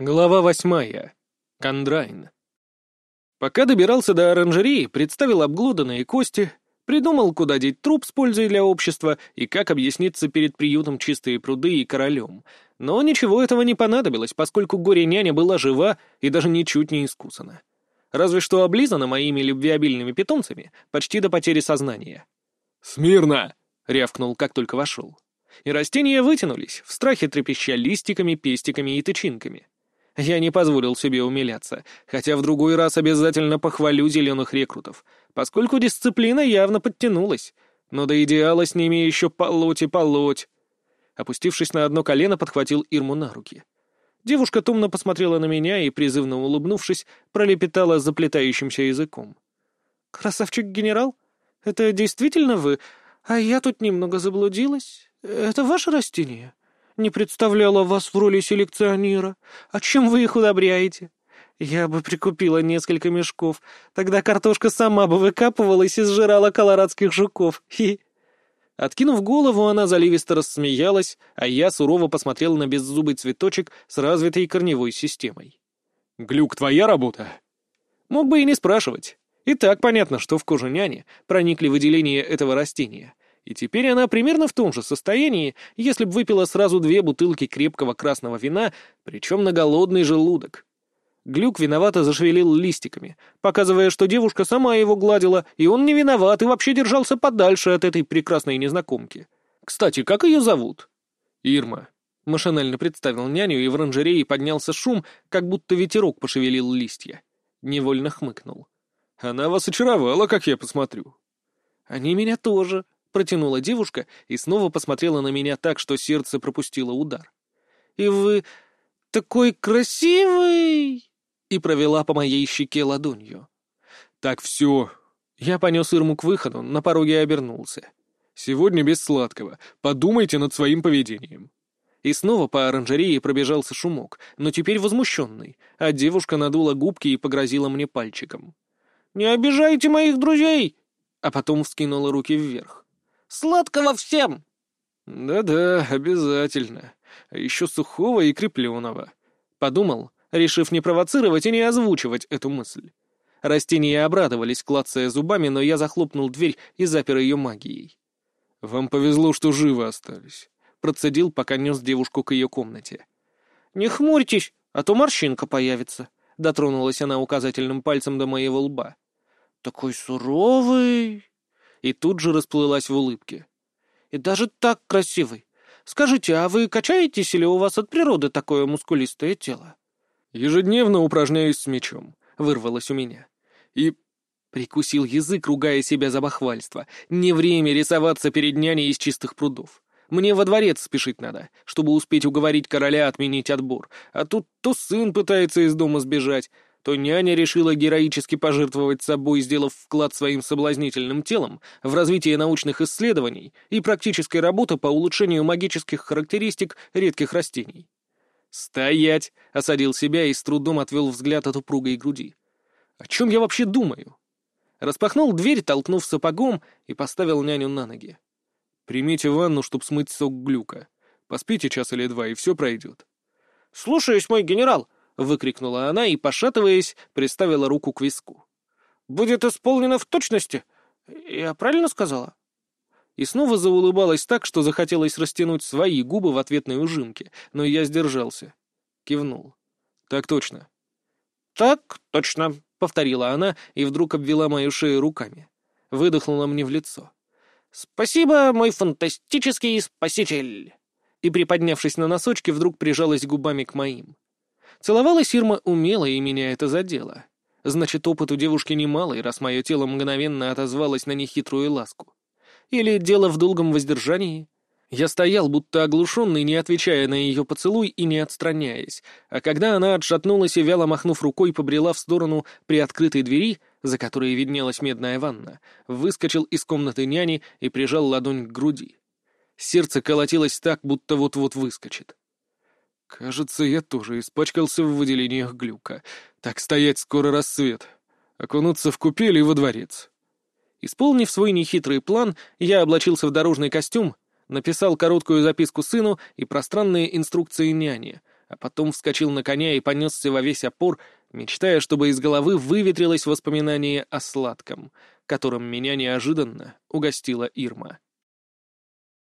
Глава восьмая. Кондрайн. Пока добирался до оранжереи, представил обглоданные кости, придумал, куда деть труп с пользой для общества и как объясниться перед приютом чистые пруды и королем. Но ничего этого не понадобилось, поскольку горе-няня была жива и даже ничуть не искусана. Разве что облизана моими любвеобильными питомцами почти до потери сознания. «Смирно!» — рявкнул, как только вошел. И растения вытянулись, в страхе трепеща листиками, пестиками и тычинками. Я не позволил себе умиляться, хотя в другой раз обязательно похвалю зеленых рекрутов, поскольку дисциплина явно подтянулась, но до идеала с ними еще полоть и полоть. Опустившись на одно колено, подхватил Ирму на руки. Девушка томно посмотрела на меня и, призывно улыбнувшись, пролепетала заплетающимся языком. «Красавчик-генерал? Это действительно вы? А я тут немного заблудилась. Это ваше растение?» Не представляла вас в роли селекционера. А чем вы их удобряете? Я бы прикупила несколько мешков. Тогда картошка сама бы выкапывалась и сжирала колорадских жуков. Хи. Откинув голову, она заливисто рассмеялась, а я сурово посмотрел на беззубый цветочек с развитой корневой системой. «Глюк, твоя работа?» Мог бы и не спрашивать. И так понятно, что в кожу няни проникли выделения этого растения и теперь она примерно в том же состоянии, если бы выпила сразу две бутылки крепкого красного вина, причем на голодный желудок. Глюк виновато зашевелил листиками, показывая, что девушка сама его гладила, и он не виноват и вообще держался подальше от этой прекрасной незнакомки. Кстати, как ее зовут? Ирма. Машинально представил няню, и в оранжерее поднялся шум, как будто ветерок пошевелил листья. Невольно хмыкнул. Она вас очаровала, как я посмотрю. Они меня тоже, — протянула девушка и снова посмотрела на меня так, что сердце пропустило удар. «И вы такой красивый!» и провела по моей щеке ладонью. «Так все». Я понес Ирму к выходу, на пороге обернулся. «Сегодня без сладкого. Подумайте над своим поведением». И снова по оранжерее пробежался шумок, но теперь возмущенный, а девушка надула губки и погрозила мне пальчиком. «Не обижайте моих друзей!» А потом вскинула руки вверх. Сладкого всем!» «Да-да, обязательно. А еще сухого и крепленого», — подумал, решив не провоцировать и не озвучивать эту мысль. Растения обрадовались, клацая зубами, но я захлопнул дверь и запер ее магией. «Вам повезло, что живы остались», — процедил, пока нес девушку к ее комнате. «Не хмурьтесь, а то морщинка появится», — дотронулась она указательным пальцем до моего лба. «Такой суровый...» и тут же расплылась в улыбке. «И даже так красивый. Скажите, а вы качаетесь или у вас от природы такое мускулистое тело?» «Ежедневно упражняюсь с мечом», — вырвалось у меня. «И...» Прикусил язык, ругая себя за бахвальство. «Не время рисоваться перед няней из чистых прудов. Мне во дворец спешить надо, чтобы успеть уговорить короля отменить отбор. А тут то сын пытается из дома сбежать, то няня решила героически пожертвовать собой, сделав вклад своим соблазнительным телом в развитие научных исследований и практической работы по улучшению магических характеристик редких растений. «Стоять!» — осадил себя и с трудом отвел взгляд от упругой груди. «О чем я вообще думаю?» Распахнул дверь, толкнув сапогом, и поставил няню на ноги. «Примите ванну, чтоб смыть сок глюка. Поспите час или два, и все пройдет». «Слушаюсь, мой генерал!» — выкрикнула она и, пошатываясь, приставила руку к виску. «Будет исполнено в точности? Я правильно сказала?» И снова заулыбалась так, что захотелось растянуть свои губы в ответной ужимке, но я сдержался. Кивнул. «Так точно». «Так точно», — повторила она и вдруг обвела мою шею руками. Выдохнула мне в лицо. «Спасибо, мой фантастический спаситель!» И, приподнявшись на носочки, вдруг прижалась губами к моим. Целовалась Ирма умело, и меня это задело. Значит, опыт у девушки немалый, раз мое тело мгновенно отозвалось на нехитрую ласку. Или дело в долгом воздержании? Я стоял, будто оглушенный, не отвечая на ее поцелуй и не отстраняясь, а когда она отшатнулась и, вяло махнув рукой, побрела в сторону приоткрытой двери, за которой виднелась медная ванна, выскочил из комнаты няни и прижал ладонь к груди. Сердце колотилось так, будто вот-вот выскочит. Кажется, я тоже испачкался в выделениях глюка. Так стоять скоро рассвет. Окунуться в купель и во дворец. Исполнив свой нехитрый план, я облачился в дорожный костюм, написал короткую записку сыну и пространные инструкции няне, а потом вскочил на коня и понесся во весь опор, мечтая, чтобы из головы выветрилось воспоминание о сладком, которым меня неожиданно угостила Ирма.